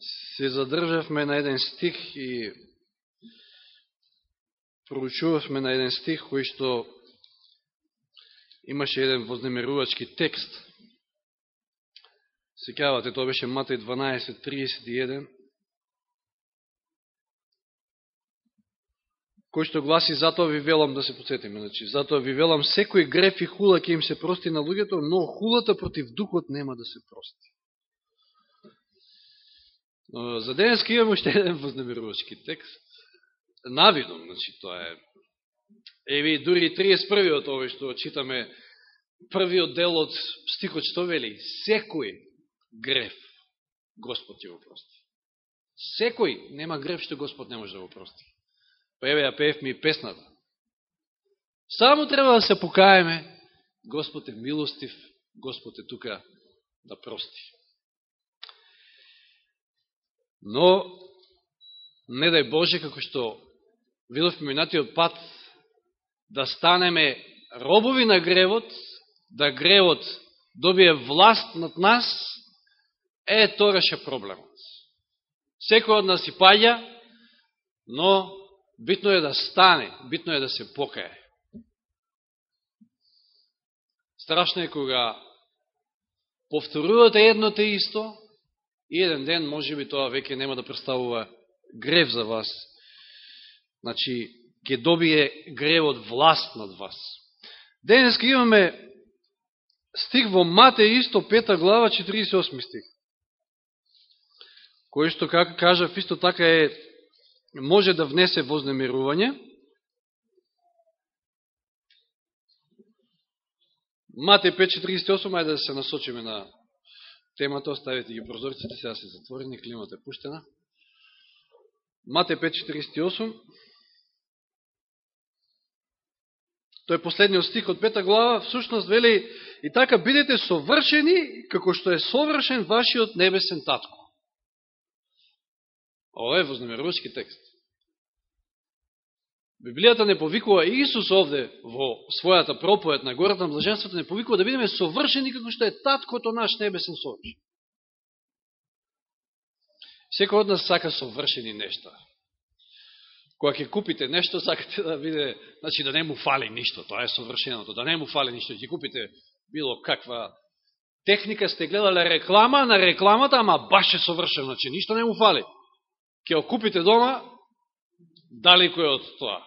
се задржавме на еден стих и проучувавме на еден стих кој што имаше еден вознемерувачки текст. Секавате, тоа беше Матеј 12.31, кој што гласи, затоа ви велам да се подсетиме, значи, затоа ви велам, секој греф и хула ќе им се прости на луѓето, но хулата против духот нема да се прости. За денеска имам уште еден вознемирувачки текст. Навидом, значи, тоа е. Еви, дури 31-иот овој што читаме, првиот дел од стихот што вели, секој греф Господ ќе го прости. Секој нема греф што Господ не може да го прости. Па еве ја пеев ми песната. Само треба да се покаеме, Господ е милостив, Господ е тука да прости. Но, не дај Боже, како што видовме минатиот пат, да станеме робови на гревот, да гревот добие власт над нас, е, тораше проблемот. Секој од нас и паѓа, но битно е да стане, битно е да се покае. Страшно е кога повторувате едно те исто, И еден ден, може би тоа веќе нема да представува грев за вас. Значи, ќе добие гревот власт над вас. Денеска имаме стих во Матеј исто, пета глава, 48 стих. Кој што, како кажав, исто така е, може да внесе вознемирување. Матеј 5.48, ајде да се насочиме на темата, оставите ги прозорците, сега се затворени, климата е пуштена. Мате 5.48 Тој е последниот стих од пета глава, всушност вели и така бидете совршени како што е совршен вашиот небесен татко. Ова е вознамерувачки текст. Библијата не повикува Иисус овде во својата проповед на гората на блаженството, не повикува да бидеме совршени како што е таткото наш небесен совршен. Секој од нас сака совршени нешта. Кога ќе купите нешто, сакате да биде, значи да не му фали ништо, тоа е совршеното, да не му фали ништо. Ќе купите било каква техника, сте гледале реклама на рекламата, ама баш е совршено, значи ништо не му фали. Ке купите дома, далеко е од тоа.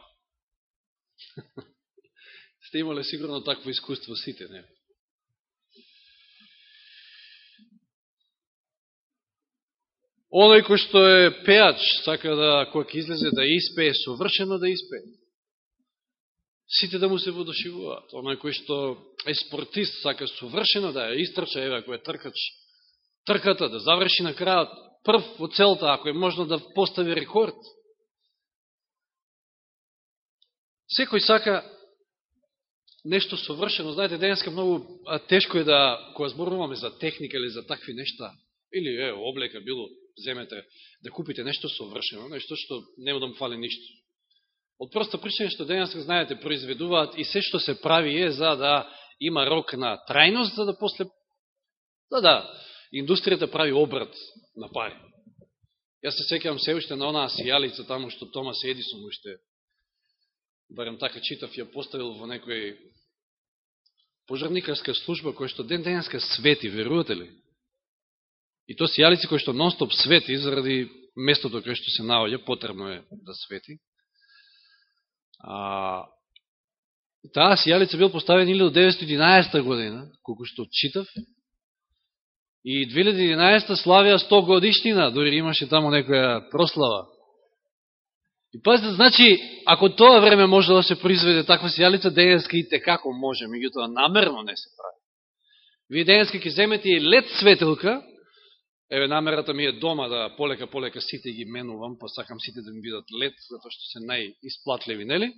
Сте имале сигурно такво искуство сите, не? Оној кој што е пеач, сака да, кој ќе излезе да испее, совршено да испее. Сите да му се водошивуваат. Оној кој што е спортист, сака совршено да ја истрча, еве, ако е тркач, трката, да заврши на крајот прв во целта, ако е можно да постави рекорд. Секој сака нешто совршено. Знаете, денеска многу тешко е да, кога зборуваме за техника или за такви нешта, или е, облека било, земете да купите нешто совршено, нешто што нема да му фали ништо. Од проста причина што денеска, знаете, произведуваат и се што се прави е за да има рок на трајност, за да после, за да индустријата прави обрат на пари. Јас се секјам се уште на онаа сијалица таму што Томас Едисон уште барем така читав, ја поставил во некој пожарникарска служба која што ден денеска свети, верувате ли? И то сијалици кој што нонстоп свети заради местото кое што се наоѓа, потребно е да свети. А, таа сијалица бил поставен 1911 година, колко што читав, и 2011 славија 100 годишнина, дори имаше тамо некоја прослава. И пазите, значи, ако тоа време може да се произведе таква сијалица, денеска и текако може, меѓутоа намерно не се прави. Вие денеска ќе земете и лед светелка, еве намерата ми е дома да полека полека сите ги менувам, па сакам сите да ми видат лед, затоа што се најисплатливи, нели?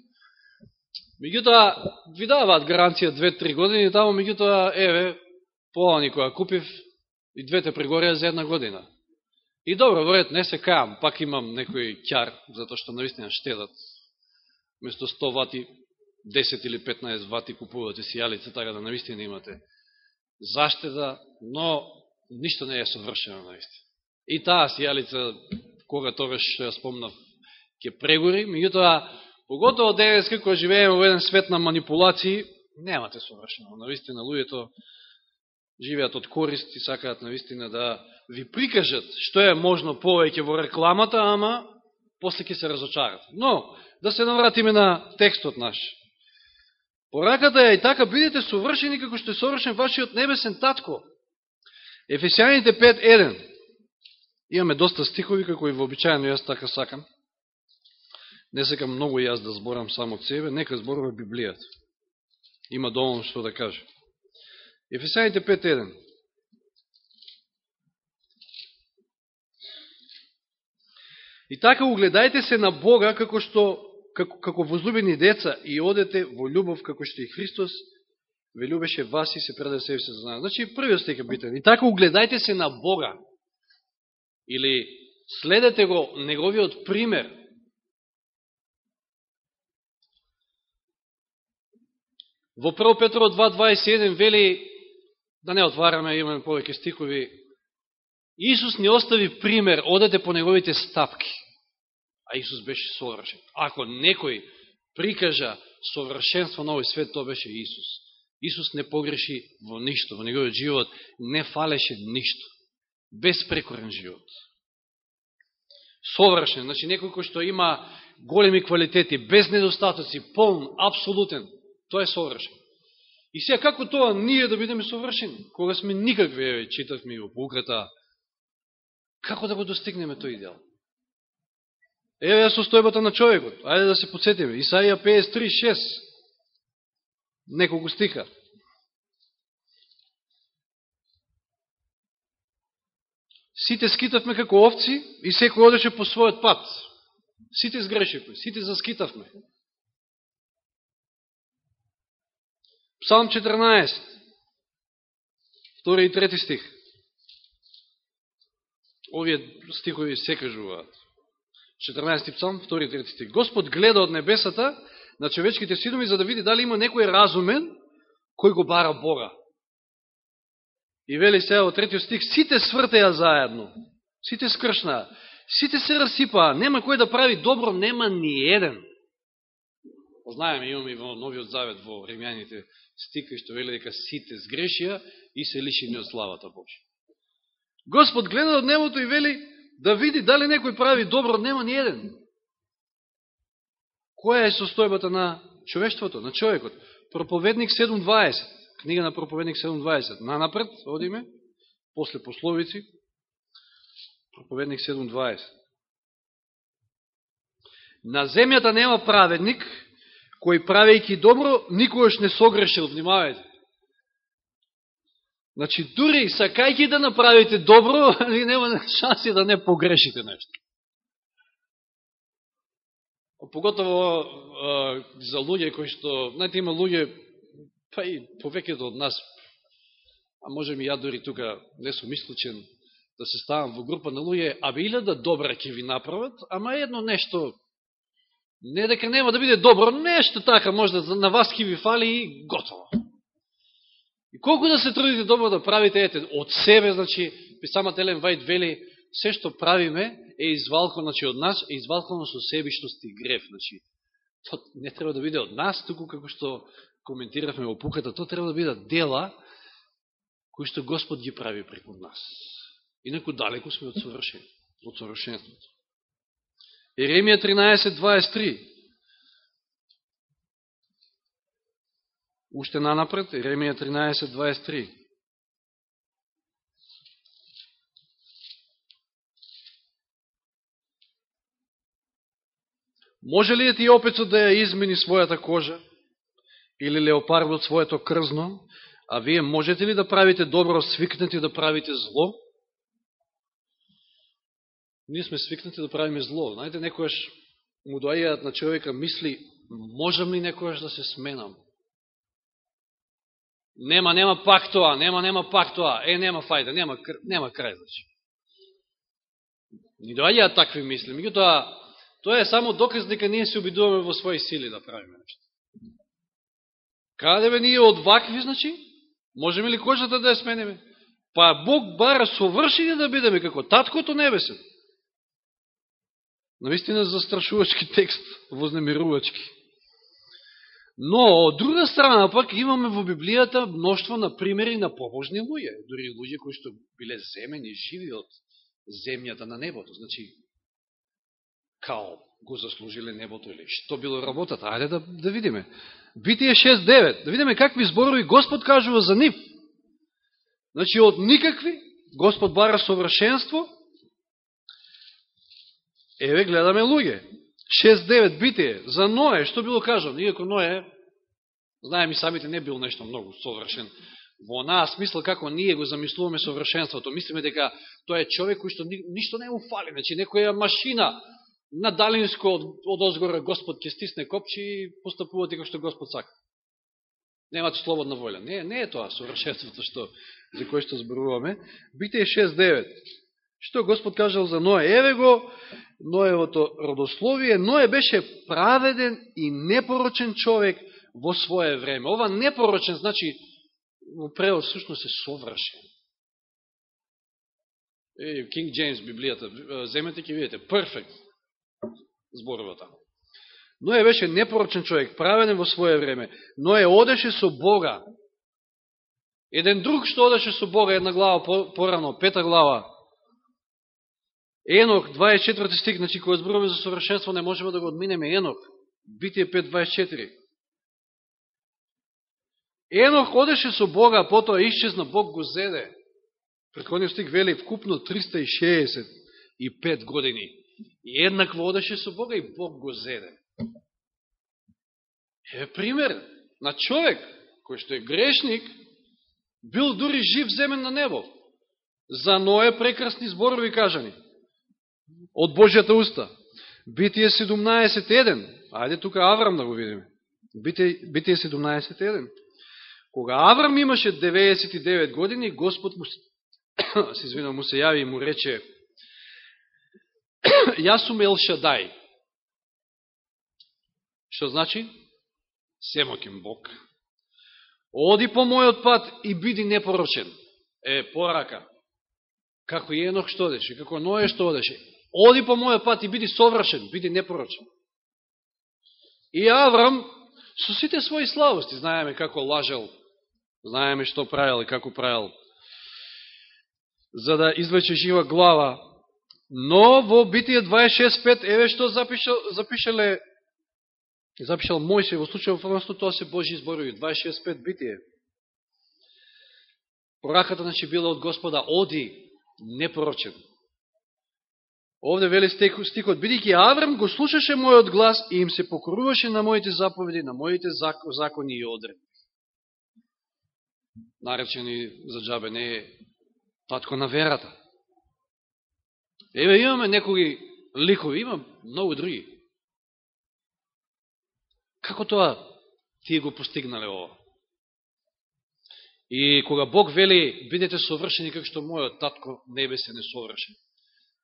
Меѓутоа, ви даваат гаранција 2-3 години, таму меѓутоа, еве, пола која купив и двете прегорија за една година. И добро, вред, не се кајам, пак имам некој ќар, затоа што наистина штедат. Место 100 вати, 10 или 15 вати купувате сијалица, така да наистина имате заштеда, но ништо не е совршено наистина. И таа сијалица, кога тогаш спомнав, ќе прегори, меѓутоа, поготово денес, кога живееме во еден свет на манипулации, немате совршено. Наистина, луѓето живеат од корист и сакаат наистина да ви прикажат што е можно повеќе во рекламата, ама после ќе се разочарат. Но, да се навратиме на текстот наш. Пораката е и така, бидете совршени како што е совршен вашиот небесен татко. Ефесијаните 5.1. Имаме доста стихови, како и вообичајано јас така сакам. Не сакам многу јас да зборам само од себе, нека зборува Библијата. Има доволно што да каже. Ефесијаните 5.1. И така угледајте се на Бога како што како, како возлюбени деца и одете во љубов како што и Христос ве любеше вас и се предаде себе се за нас. Значи, првиот стек е битен. И така угледајте се на Бога. Или следете го неговиот пример. Во 1 Петро 2.21 вели, да не отвараме, имаме повеќе стихови, Исус ни остави пример, одете по неговите стапки а Исус беше совршен. Ако некој прикажа совршенство на овој свет, тоа беше Исус. Исус не погреши во ништо, во неговиот живот не фалеше ништо. Безпрекорен живот. Совршен, значи некој кој што има големи квалитети, без недостатоци, полн, абсолютен, тоа е совршен. И сега како тоа ние да бидеме совршени, кога сме никакви, читавме во пуката, како да го достигнеме тој идеал? Еве состојбата на човекот. Ајде да се подсетиме. Исаија 53.6. Неколку стиха. Сите скитавме како овци и секој одеше по својот пат. Сите сгрешивме, сите заскитавме. Псалм 14, втори и трети стих. Овие стихови се кажуваат. 14 псалм, 2 3 стих. Господ гледа од небесата на човечките синови за да види дали има некој разумен кој го бара Бога. И вели се од третиот стих, сите свртеја заедно, сите скршнаа, сите се расипаа, нема кој да прави добро, нема ни еден. Знаеме, имаме и во Новиот Завет, во Римјаните стика, што вели дека сите сгрешија и се лишени од славата Божја. Господ гледа од небото и вели, да види дали некој прави добро, нема ни еден. Која е состојбата на човештвото, на човекот? Проповедник 7.20, книга на Проповедник 7.20. Нанапред, одиме, после пословици, Проповедник 7.20. На земјата нема праведник, кој правејќи добро, никојаш не согрешил, внимавајте. Значи, дури сакајќи да направите добро, ви нема шанси да не погрешите нешто. Поготово а, за луѓе кои што, знаете, има луѓе, па и повеќето од нас, а можем и ја дори тука не сум исклучен, да се ставам во група на луѓе, а биле да добра ќе ви направат, ама едно нешто, не дека нема да биде добро, нешто така може да на вас ќе ви фали и готово. И колку да се трудите добро да правите, ете, од себе, значи, самата Елен Вајд вели, се што правиме е извалко, значи, од нас, е извалкано со себишност и греф, значи, то не треба да биде од нас, туку како што коментиравме во пуката, то треба да биде дела кои што Господ ги прави преку нас. Инако далеко сме од од совршенството. Еремија 13.23 Уште нанапред, Еремија 13.23. Може ли е ти опецот да ја измени својата кожа? Или леопардот своето крзно? А вие можете ли да правите добро, свикнати да правите зло? Ние сме свикнати да правиме зло. Знаете, некојаш му доаѓаат на човека мисли, можам ли некојаш да се сменам? Нема, нема пак тоа, нема, нема пак тоа, е, нема фајда, нема, нема крај, значи. Ни доаѓаат такви мисли, меѓутоа, тоа е само доказ дека ние се обидуваме во своји сили да правиме нешто. Каде да бе ние од вакви, значи? Можеме ли кожата да ја смениме? Па Бог бара совршени да бидеме како Таткото Небесен. Наистина застрашувачки текст, вознемирувачки. Но, од друга страна, пак имаме во Библијата мноштво на примери на побожни луѓе, дори луѓе кои што биле земени, живи од земјата на небото. Значи, као го заслужиле небото или што било работата. Ајде да, да видиме. Битие 6.9. Да видиме какви зборови Господ кажува за нив. Значи, од никакви, Господ бара совршенство, еве гледаме луѓе. 6.9 битие за Ное, што било кажано? Иако Ное, знаем и самите, не бил нешто многу совршен. Во онаа смисла како ние го замислуваме совршенството. Мислиме дека тоа е човек кој што ништо не е фали. Значи, некоја машина на далинско од, од озгора Господ ќе стисне копчи и постапува дека што Господ сака. Немате слободна воља. Не, не е тоа совршенството што, за кое што зборуваме. Бите 6.9. Што Господ кажал за Ное? Еве го Ноевото родословие. Ное беше праведен и непорочен човек во свое време. Ова непорочен, значи, во превод всушност е совршен. Е, Кинг Джеймс, Библијата, земете ќе видите, perfect зборува таму. Ное беше непорочен човек, праведен во свое време. Ное одеше со Бога. Еден друг што одеше со Бога, една глава порано, пета глава. Енок 24 стих, значи, кој зборуваме за совршенство, не можеме да го одминеме. Енок Битие 5.24. Енох одеше со Бога, потоа исчезна, Бог го зеде. Предходниот стих вели вкупно 365 години. И еднакво одеше со Бога и Бог го зеде. Е пример на човек кој што е грешник, бил дури жив земен на небо. За Ное прекрасни зборови кажани. Од Божјата уста. Битие 17.1. Ајде тука Аврам да го видиме. Битие, Битие 17.1. Кога Аврам имаше 99 години, Господ му, се извинам, му се јави и му рече Јас сум Елшадај. Што значи? Семоким Бог. Оди по мојот пат и биди непорочен. Е, порака. Како Енох што одеше, како Ное што одеше. Оди по мојот пат и биди совршен, биди непорочен. И Аврам, со сите своји славости, знаеме како лажел, знаеме што правил и како правил, за да извлече жива глава Но во Битие 26.5, еве што запишал, запишале, запишал Мојсе, во случај во тоа се Божи изборови, 26.5 Битие. Пораката, значи, била од Господа, оди, непорочен. Овде вели стикот, бидејќи Аврам го слушаше мојот глас и им се покоруваше на моите заповеди, на моите закони и одредби. Наречени за джабе не е татко на верата. Еве имаме некои ликови, има многу други. Како тоа тие го постигнале ова? И кога Бог вели, бидете совршени како што мојот татко небесен е совршен.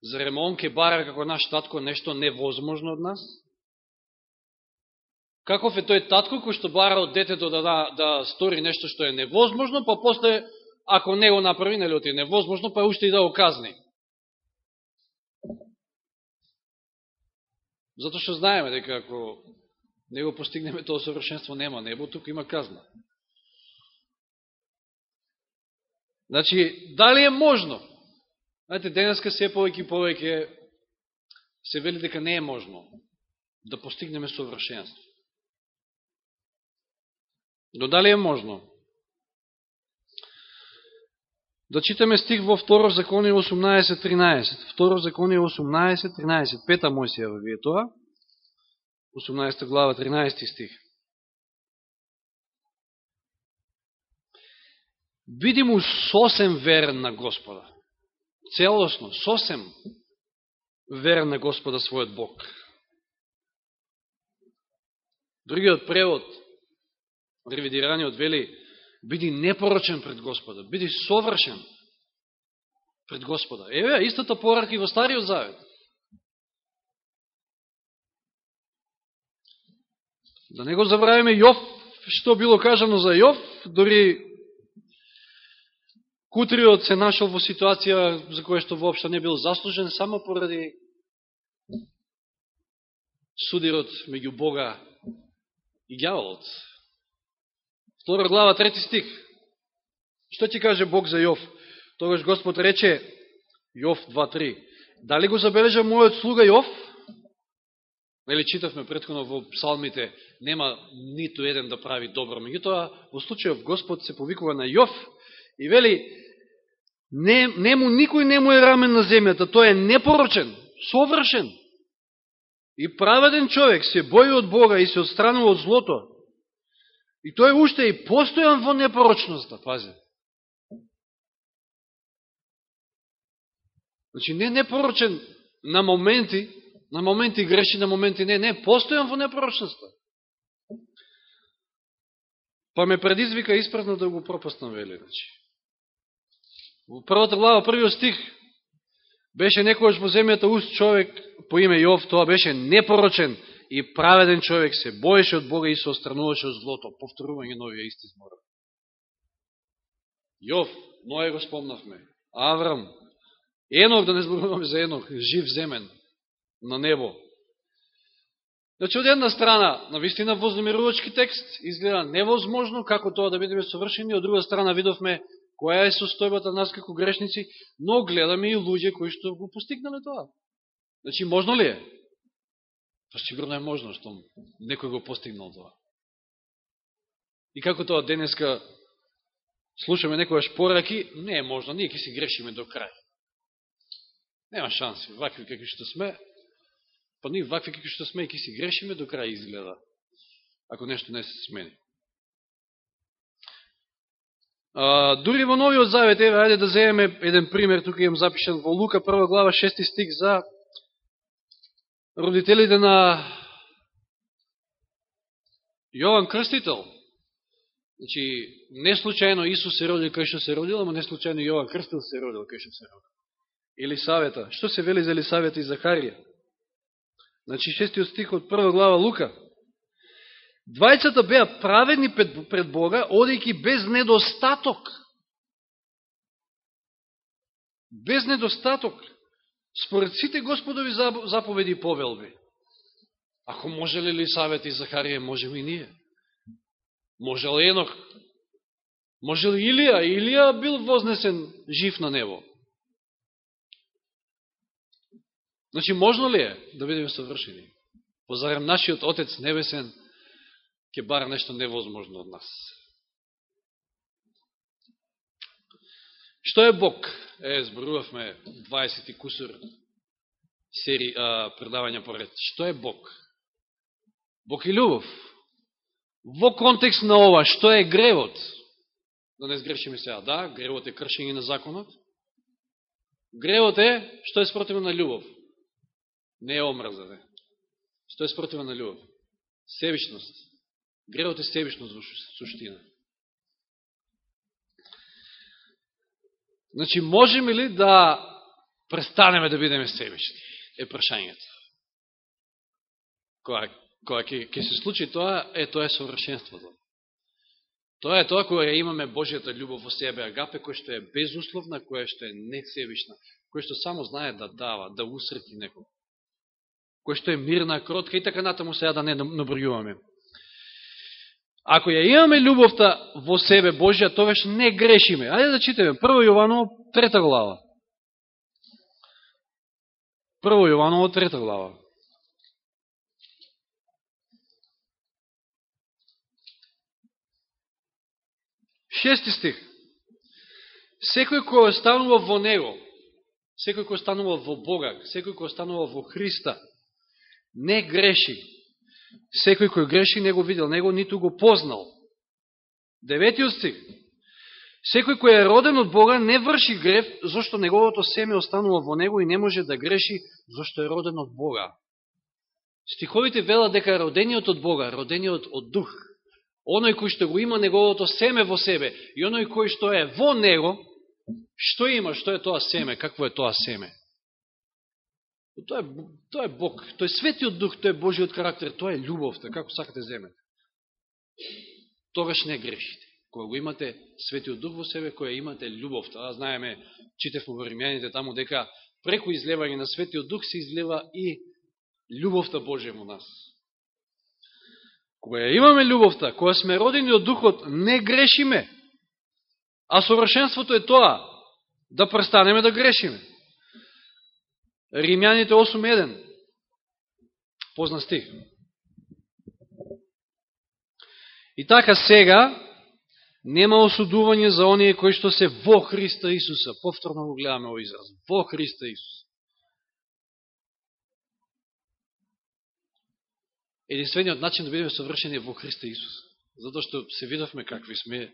Зарем он ке бара како наш татко нешто невозможно од нас? Каков е тој татко кој што бара од детето да, да, да стори нешто што е невозможно, па после, ако не го направи, нели оти невозможно, па уште и да го казни. Зато што знаеме дека ако не го постигнеме тоа совршенство, нема небо, тука има казна. Значи, дали е можно? Знаете, денеска се повеќе и повеќе се вели дека не е можно да постигнеме совршенство. Но дали е можно? Да читаме стих во 2 закони 18.13. 2 закони 18.13. Пета Мојсијава ви е тоа. 18 глава 13 стих. Биди му сосем верен на Господа. Целосно, сосем верен на Господа својот Бог. Другиот превод, ревидираниот, вели биди непорочен пред Господа, биди совршен пред Господа. Еве, истата порака и во Стариот Завет. Да не го забравиме Јов, што било кажано за Јов, дори Кутриот се нашел во ситуација за која што воопшто не бил заслужен само поради судирот меѓу Бога и гјаволот. Втора глава, трети стих. Што ќе каже Бог за Јов? Тогаш Господ рече, Јов 2.3, дали го забележа мојот слуга Јов? Нели читавме предходно во псалмите, нема ниту еден да прави добро. Меѓутоа, во случајов Господ се повикува на Јов и вели, не, нему никој не му е рамен на земјата, тој е непорочен, совршен. И праведен човек се бои од Бога и се отстранува од злото. И тој уште и постојан во непорочноста, пазе. Значи, не непорочен на моменти, на моменти греши, на моменти не, не, постојан во непорочноста. Па ме предизвика исправно да го пропаснам, вели, значи. Во првата глава, првиот стих, беше некојаш во земјата уст човек по име Јов, тоа беше непорочен и праведен човек, се боеше од Бога и се острануваше од злото. Повторување новија исти збора. Јов, Ное го спомнавме, Аврам, Енок, да не зборуваме за Енок, жив земен, на небо. Значи, од една страна, на вистина вознемирувачки текст, изгледа невозможно како тоа да бидеме совршени, од друга страна видовме која е состојбата нас како грешници, но гледаме и луѓе кои што го постигнале тоа. Значи, можно ли е? Па сигурно е можно, што некој го постигнал тоа. И како тоа денеска слушаме некојаш пораки, не е можно, ние ќе си грешиме до крај. Нема шанси, вакви какви што сме, па ние вакви какви што сме и ќе си грешиме до крај изгледа, ако нешто не се смени. А, дури во Новиот Завет, еве, ајде да земеме еден пример, тука имам запишен во Лука, прва глава, шести стих за родителите на Јован Крстител. Значи, не случајно Исус се родил кај што се родил, ама не случајно Јован Крстител се родил кај што се родил. Елисавета. Што се вели за Елисавета и Захарија? Значи, шестиот стих од прва глава Лука. Двајцата беа праведни пред Бога, одејќи без недостаток. Без недостаток. Според сите Господови заповеди и повелби. Ако може ли Савет и Захарија, можем и ние. Може ли Енох? Може ли Илија? Илија бил вознесен жив на небо. Значи, можно ли е да бидеме совршени? Позарем нашиот Отец Небесен ќе бара нешто невозможно од нас. Што е Бог? Е, зборувавме 20 кусор сери, а, предавања поред. Што е Бог? Бог е любов. Во контекст на ова, што е гревот? Да не сгрешиме сега. Да, гревот е кршење на законот. Гревот е, што е спротивно на любов. Не е омраза, не. Што е спротивно на љубов? Себичност. Гревот е себишност во суштина. Значи, можеме ли да престанеме да бидеме себични? Е прашањето. Кога, кога ќе, ќе се случи тоа, е тоа е совршенството. Тоа е тоа кога имаме Божијата љубов во себе, агапе, која што е безусловна, која што е несебична, која што само знае да дава, да усрети некој која што е мирна, кротка и така натаму сега да не набројуваме. Ако ја имаме љубовта во себе Божја, тогаш не грешиме. Ајде да читаме. Прво Јованово, трета глава. Прво Јованово, трета глава. Шести стих. Секој кој останува во Него, секој кој останува во Бога, секој кој останува во Христа, не греши. Секој кој греши не го видел, него ниту го познал. Деветиот стих. Секој кој е роден од Бога не врши грев, зашто неговото семе останува во него и не може да греши, зашто е роден од Бога. Стиховите велат дека родениот од Бога, родениот од Дух, оној кој што го има неговото семе во себе и оној кој што е во него, што има, што е тоа семе, какво е тоа семе? Тоа е, тоа е Бог, тој е светиот дух, тој е Божиот карактер, тоа е љубовта, како сакате земете. Тогаш не грешите. Кога го имате Светиот Дух во себе, која имате љубовта. А знаеме, читевме во Римјаните таму дека преку излевање на Светиот Дух се излева и љубовта Божија во нас. Кога ја имаме љубовта, кога сме родени од Духот, не грешиме. А совршенството е тоа, да престанеме да грешиме. Римјаните 8.1. Позна стих. И така сега нема осудување за оние кои што се во Христа Исуса. Повторно го гледаме овој израз. Во Христа Исуса. Единствениот начин да бидеме совршени во Христа Исуса. Затоа што се видовме какви сме.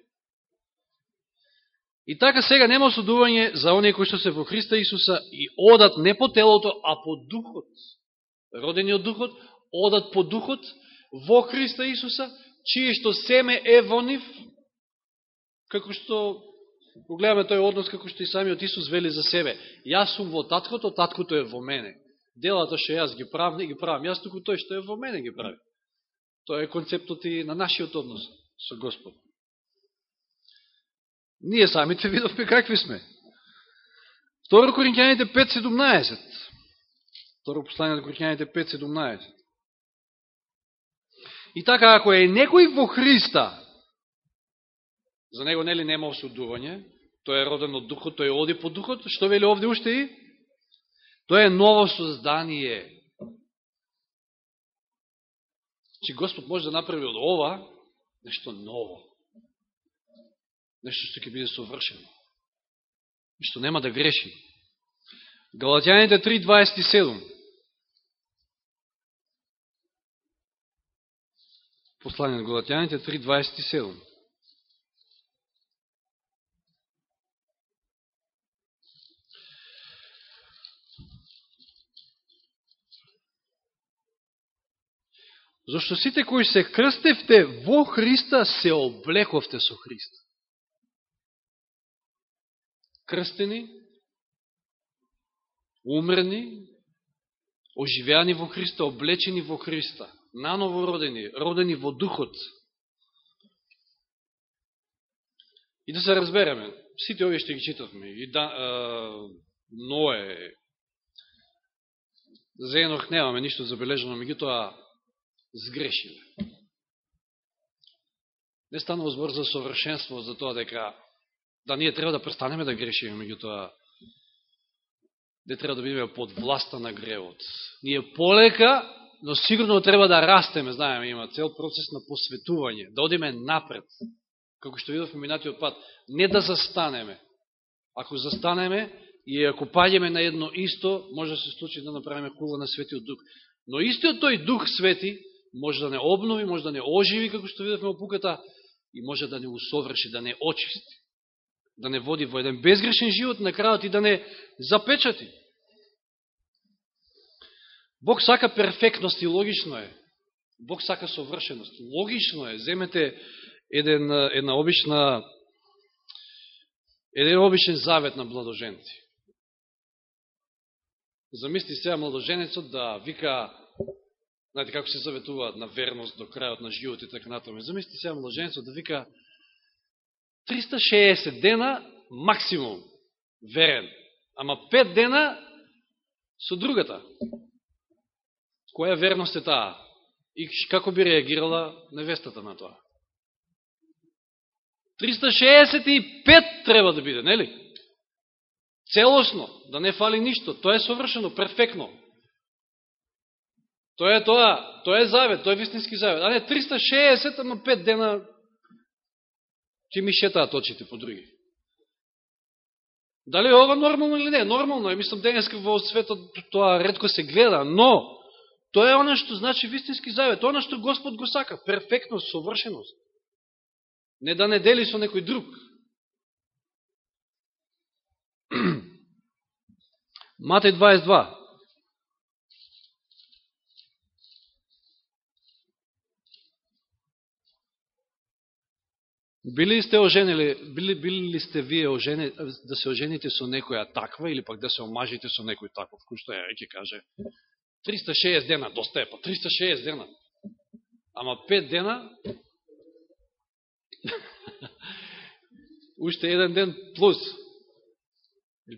И така сега нема осудување за оние кои што се во Христа Исуса и одат не по телото, а по духот. Родени од духот, одат по духот во Христа Исуса, чие што семе е во нив, како што го гледаме тој однос како што и самиот Исус вели за себе. Јас сум во таткото, таткото е во мене. Делата што јас ги правам, не ги правам. Јас туку тој што е во мене ги прави. Тоа е концептот и на нашиот однос со Господ. Ние самите видовме какви сме. Второ Коринќаните 5.17. Второ послание на Коринќаните 5.17. И така, ако е некој во Христа, за него нели нема осудување, тој е роден од духот, тој оди по духот, што вели овде уште и? Тој е ново создание. Че Господ може да направи од ова нешто ново. Нешто што ќе биде совршено. И што нема да греши. Галатјаните 3.27 Послание на Галатјаните 3.27. Зошто сите кои се крстевте во Христа, се облековте со Христа. Крстени, умрени, оживеани во Христа, облечени во Христа наново родени, родени во духот. И да се разбереме, сите овие што ги читавме, и да, а, Ное, за Енох немаме ништо забележено, тоа сгрешиле. Не станува збор за совршенство, за тоа дека да ние треба да престанеме да грешиме, меѓутоа не треба да бидеме под власта на гревот. Ние полека но сигурно треба да растеме, знаеме, има цел процес на посветување, да одиме напред, како што видовме минатиот пат, не да застанеме. Ако застанеме и ако паѓеме на едно исто, може да се случи да направиме кула на светиот дух. Но истиот тој дух свети може да не обнови, може да не оживи, како што видовме опуката, и може да не усоврши, да не очисти, да не води во еден безгрешен живот на крајот и да не запечати. Бог сака перфектност и логично е. Бог сака совршеност. Логично е. Земете еден, една обична еден обичен завет на младоженци. Замисли сега младоженецот да вика, знаете како се заветуваат на верност до крајот на живот и така натоме. Замисли сега младоженецот да вика 360 дена максимум верен, ама 5 дена со другата. Која верност е таа? И како би реагирала невестата на тоа? 365 треба да биде, нели? Целосно, да не фали ништо. Тоа е совршено, перфектно. Тоа е тоа, тоа е завет, тоа е вистински завет. А не 360, ама 5 дена ќе ми шетаат очите по други. Дали е ова нормално или не? Нормално е. Мислам, денеска во светот тоа редко се гледа, но Тоа е оно што значи вистински завет, оно што Господ го сака, перфектност, совршеност. Не да не дели со некој друг. Матеј 22. Били сте оженили, били, били ли сте вие ожени, да се ожените со некоја таква или пак да се омажите со некој таков, кој што ја ќе каже 360 дена, доста е, па 360 дена. Ама 5 дена, уште еден ден плюс.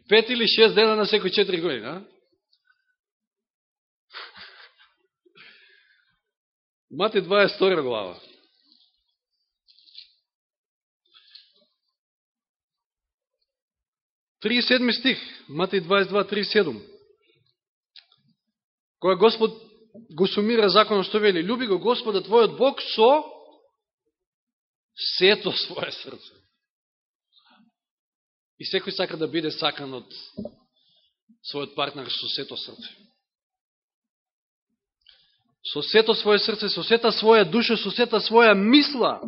Пет или шест дена на секој четири години, а? Мати 22 глава. Три седми стих, Мати 22, 37. Која Господ го сумира законот што вели, люби го Господа твојот Бог со сето своје срце. И секој сака да биде сакан од својот партнер со сето срце. Со сето своје срце, со сета своја душа, со сета своја мисла.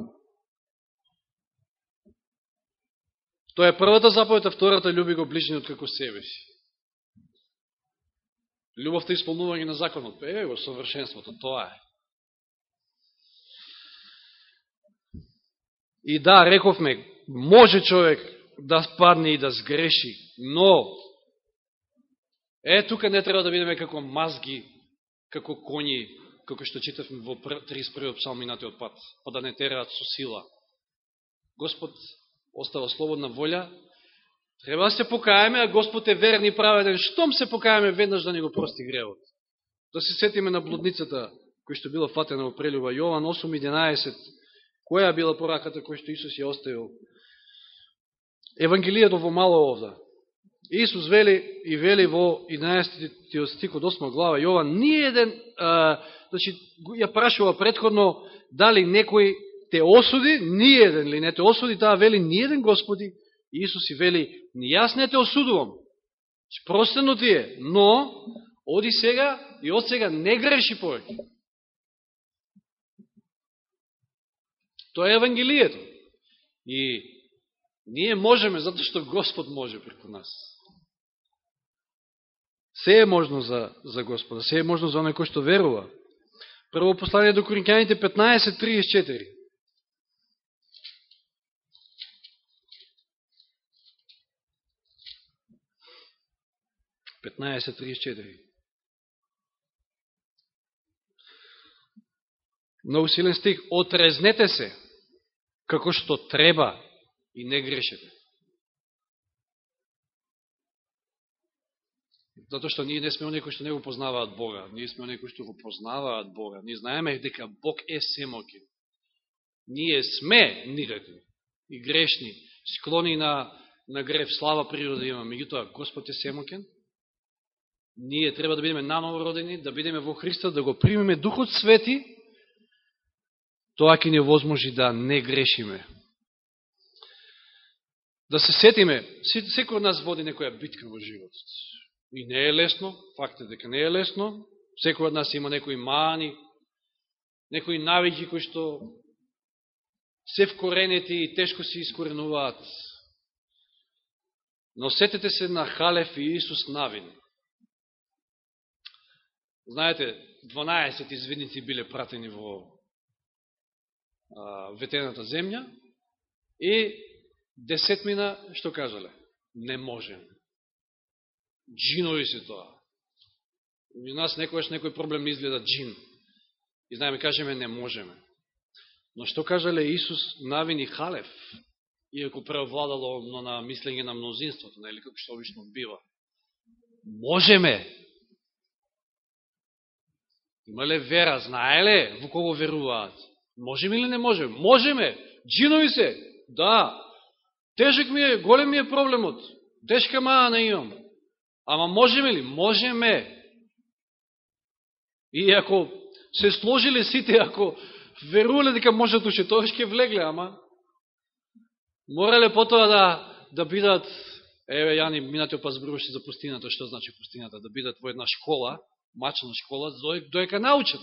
Тоа е првата заповед, а втората люби го ближниот како себе си. Любовта исполнување на законот. Е, го совршенството, тоа е. И да, рековме, може човек да спадне и да сгреши, но е, тука не треба да бидеме како мазги, како коњи, како што читавме во 31. псалминатиот пат, па да не тераат со сила. Господ остава слободна волја, треба да се покаеме, а Господ е верен и праведен. Штом се покаеме веднаш да не го прости гревот. Да се сетиме на блудницата, кој што била фатена во прелюба, Јован 8.11, која била пораката која што Исус ја оставил Евангелијето во мало овда. Исус вели и вели во 11 стих од 8 глава Јован, ни еден, а, значи, ја прашува предходно дали некој те осуди, ниједен ли не те осуди, таа вели ниједен Господи, Исус и вели, ни јас не те осудувам, простено ти е, но оди сега и од сега не греши повеќе. Тоа е Евангелието. И Ние можеме, затоа што Господ може преку нас. Се е можно за, за Господа, се е можно за оној кој што верува. Прво послание до Коринќаните 15.34. Петнаесет, Много силен стих. Отрезнете се, како што треба и не грешете. Затоа што ние не сме оние кои што не го познаваат Бога. Ние сме оние кои што го познаваат Бога. Ние знаеме дека Бог е семокен. Ние сме нидетни и грешни, склони на, на грев, слава природа има. Меѓутоа, Господ е семокен. Ние треба да бидеме наново родени, да бидеме во Христа, да го примеме Духот Свети, тоа ќе не возможи да не грешиме. Да се сетиме, секој од нас води некоја битка во животот. И не е лесно, факт е дека не е лесно. Секој од нас има некои мани, некои навики кои што се вкоренети и тешко се искоренуваат. Но сетете се на Халев и Исус Навин. Знаете, 12 изведници биле пратени во а, ветената земја и Десетмина, што кажале? Не можем. Джинови се тоа. У нас некојаш некој проблем не изгледа джин. И знаеме, кажеме, не можеме. Но што кажале Исус навини Халев, иако преовладало на мислење на мнозинството, или како што обично бива. Можеме. Имале вера, знаеле во кого веруваат. Можеме или не можеме? Можеме. Джинови се. Да. Тежек ми е, голем ми е проблемот. Тешка мана имам. Ама можеме ли? Можеме. И ако се сложиле сите, ако верувале дека можат уште, тоа ќе влегле, ама морале потоа да, да бидат, еве Јани, минатиот па зборуваше за пустината, што значи пустината, да бидат во една школа, мачна школа, доека научат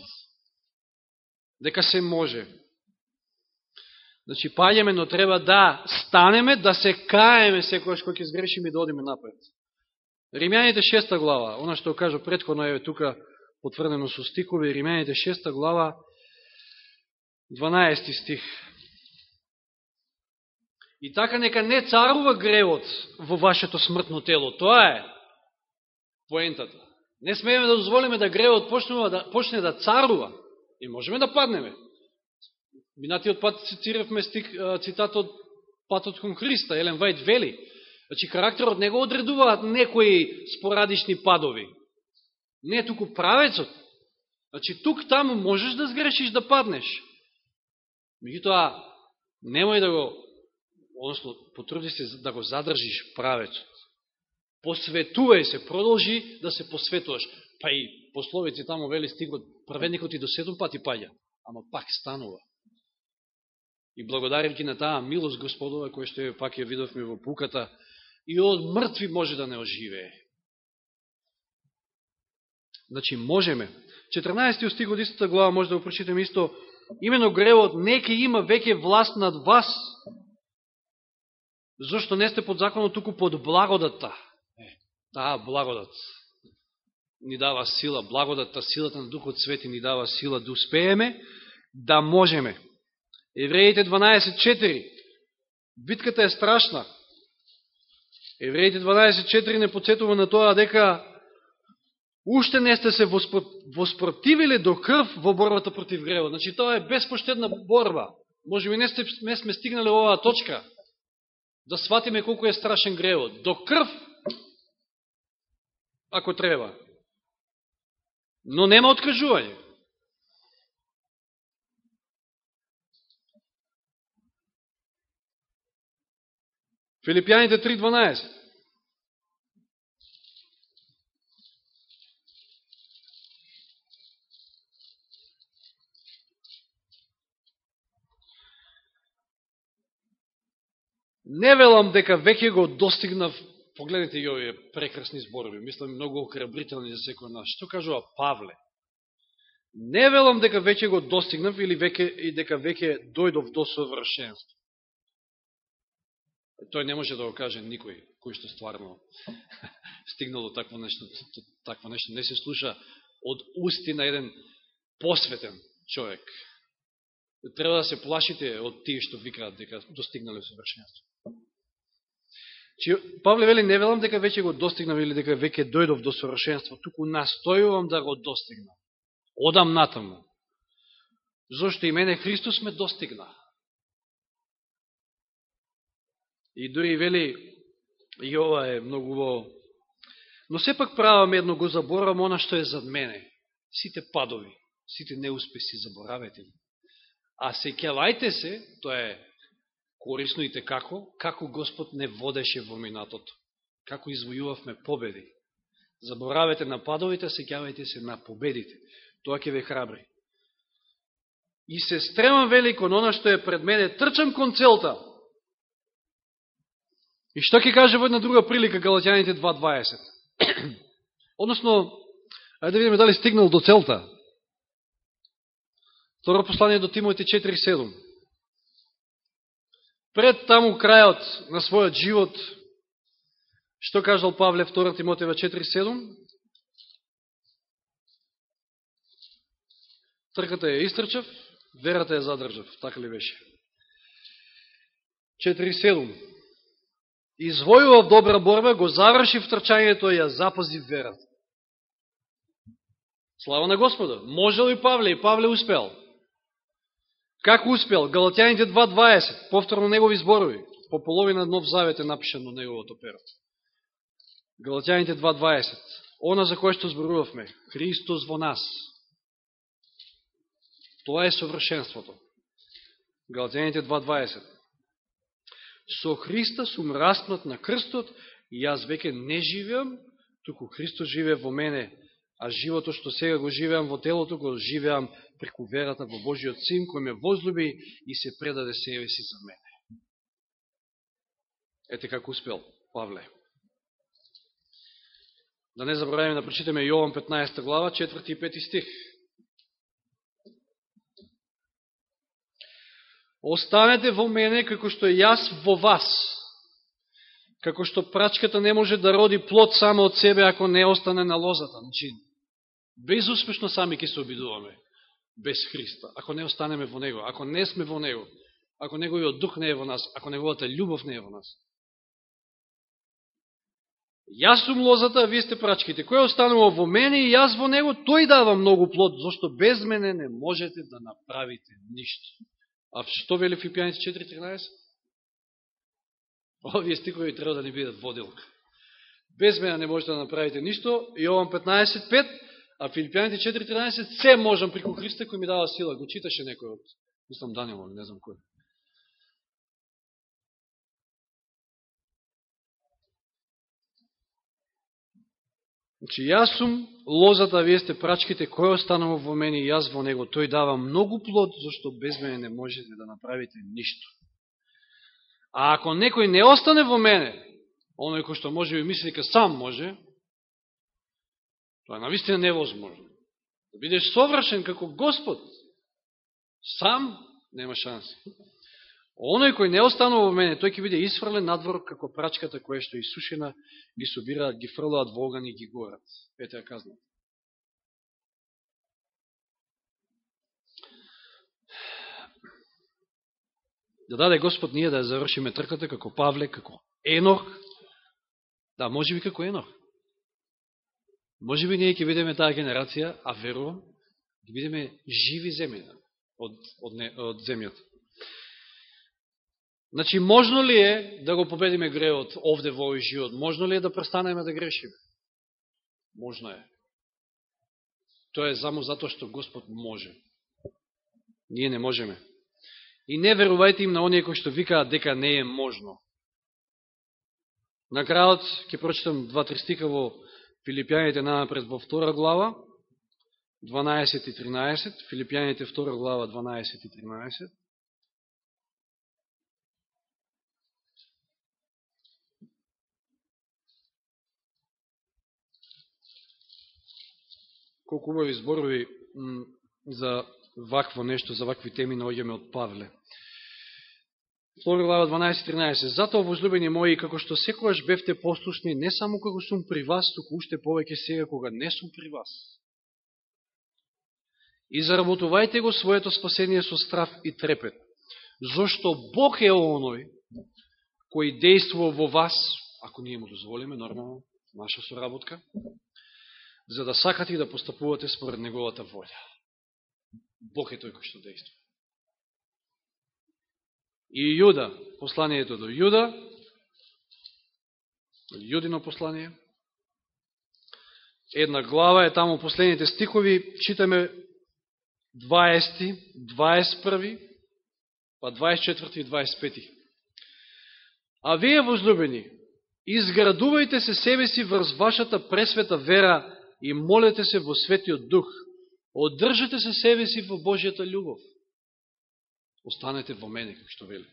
дека се може. Значи, паѓаме, но треба да станеме, да се каеме секојаш кој ќе сгрешиме и да одиме напред. Римјаните шеста глава, она што кажа предходно е тука потврдено со стикови, Римјаните шеста глава, 12 стих. И така нека не царува гревот во вашето смртно тело. Тоа е поентата. Не смееме да дозволиме да гревот почне да, почне да царува. И можеме да паднеме. Минатиот пат цитиравме стик, цитатот патот кон Христа. Елен Вајд вели. Значи, карактерот не го одредуваат некои спорадични падови. Не е туку правецот. Значи, тук, таму можеш да сгрешиш, да паднеш. Меѓутоа, немој да го, односно, потруди се да го задржиш правецот. Посветувај се, продолжи да се посветуваш. Па и пословици таму вели стигот, праведникот и до седом пати паѓа, ама пак станува. И благодаривки на таа милост Господова, која што пак ја видовме во пуката, и од мртви може да не оживее. Значи, можеме. 14 стиг од истата глава може да го прочитаме исто. Имено гревот неке има веќе власт над вас, зашто не сте под законот, туку под благодата. Таа благодат ни дава сила, благодата, силата на Духот Свети ни дава сила да успееме, да можеме. Евреите 12.4 Битката е страшна. Евреите 12.4 не подсетува на тоа дека уште не сте се воспротивиле до крв во борбата против гревот. Значи, тоа е безпоштедна борба. Може би не, сте, не сме стигнали оваа точка да сватиме колко е страшен гревот. До крв, ако треба. Но нема откажување. Филипјаните 3.12 Не велам дека веќе го достигнав Погледнете ги овие прекрасни зборови, мислам многу окрабрителни за секој наш. Што кажува Павле? Не велам дека веќе го достигнав или веќе, и дека веќе дојдов до совршенство. Тој не може да го каже никој кој што стварно стигнал до такво нешто, такво нешто. Не се слуша од усти на еден посветен човек. Треба да се плашите од тие што викаат дека достигнале совршенство че Павле вели, не велам дека веќе го достигнам или дека веќе дојдов до совршенство, туку настојувам да го достигнам. Одам натаму. Зошто и мене Христос ме достигна. И дори вели, и ова е многу во... Но сепак правам едно, го заборавам она што е зад мене. Сите падови, сите неуспеси, заборавете ги. А се кјавајте се, тоа е корисно и како, како Господ не водеше во минатото, како извојувавме победи. Заборавете на падовите, сеќавајте се на победите. Тоа ќе ве храбри. И се стремам велико на она што е пред мене, трчам кон целта. И што ќе каже во една друга прилика Галатјаните 2.20? Односно, ајде да видиме дали стигнал до целта. Второ послание до Тимоти 4.7 пред таму крајот на својот живот, што кажал Павле 2 Тимотева 4.7? Трката ја истрчав, верата ја задржав, така ли беше? 4.7 Извојував добра борба, го завршив трчањето и ја запазив верата. Слава на Господа! Можел и Павле, и Павле успел. Како успел? Галатјаните 2.20, повторно негови зборови, по половина Нов Завет е напишано неговото перо. Галатјаните 2.20, она за кој што зборувавме, Христос во нас. Тоа е совршенството. Галатјаните 2.20. Со Христа сум распнат на крстот и јас веќе не живеам, туку Христос живее во мене, а живото што сега го живеам во телото, го живеам преку верата во Божиот Син, кој ме возлюби и се предаде себе си за мене. Ете така како успел Павле. Да не забравяме да прочитаме Јован 15 глава, 4 и 5 стих. Останете во мене како што јас во вас. Како што прачката не може да роди плод само од себе ако не остане на лозата. Значи, безуспешно сами ќе се обидуваме без Христа, ако не останеме во Него, ако не сме во Него, ако Неговиот Дух не е во нас, ако Неговата љубов не е во нас. Јас сум лозата, а вие сте прачките. Кој останува во мене и јас во него, тој дава многу плод, зашто без мене не можете да направите ништо. А што вели Филипјаните 4.13? Овие стикови треба да не бидат водилка. Без мене не можете да направите ништо. Јован 15.5, а Филипијаните 4.13, се можам преку Христа кој ми дава сила. Го читаше некој од, мислам Данилов, не знам кој. Значи, јас сум лозата, вие сте прачките, кој останува во мене и јас во него. Тој дава многу плод, зашто без мене не можете да направите ништо. А ако некој не остане во мене, оној кој што може би мисли дека сам може, тоа е навистина невозможно. Да бидеш совршен како Господ, сам нема шанси. Оној кој не останува во мене, тој ќе биде исфрлен надвор како прачката која што исушена ги собираат, ги фрлаат во оган и ги горат. Ете ја казна. Да даде Господ ние да ја завршиме трката како Павле, како Енох. Да, може би како Енох. Може би ние ќе бидеме таа генерација, а верувам, ќе бидеме живи земјина од, од, од земјата. Значи, можно ли е да го победиме греот овде во овој живот? Можно ли е да престанеме да грешиме? Можно е. Тоа е само затоа што Господ може. Ние не можеме. И не верувајте им на оние кои што викаат дека не е можно. На крајот ќе прочитам два-три стика во Филипјаните напред во втора глава, 12 и 13, Филипјаните втора глава 12 и 13. колку убави зборови за вакво нешто, за вакви теми наоѓаме од Павле. Втора глава 12-13. Затоа, возлюбени мои, како што секојаш бевте послушни, не само кога сум при вас, туку уште повеќе сега кога не сум при вас. И заработувајте го своето спасение со страв и трепет, Зошто Бог е оној кој действува во вас, ако ние му дозволиме, нормално, наша соработка, за да сакате и да постапувате според неговата волја. Бог е тој кој што действува. И Јуда, посланието до Јуда, Јудино послание, една глава е таму последните стикови, читаме 20, 21, па 24 и 25. А вие, возлюбени, изградувајте се себе си врз вашата пресвета вера и молете се во Светиот Дух. Одржете се себе си во Божијата љубов. Останете во мене, како што вели.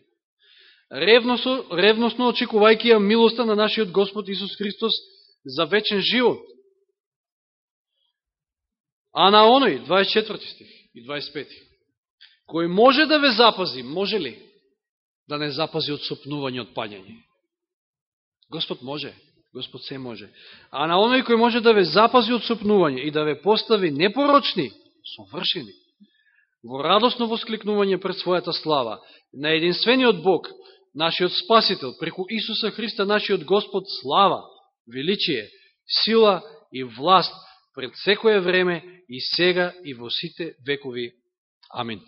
Ревносно, ревносно очекувајќи ја милоста на нашиот Господ Исус Христос за вечен живот. А на оној, 24 стих и 25, кој може да ве запази, може ли да не запази од сопнување, од паѓање? Господ може. Господ се може. А на оној кој може да ве запази од сопнување и да ве постави непорочни, совршени, во радосно воскликнување пред својата слава, на единствениот Бог, нашиот Спасител, преку Исуса Христа, нашиот Господ, слава, величие, сила и власт пред секое време и сега и во сите векови. Амин.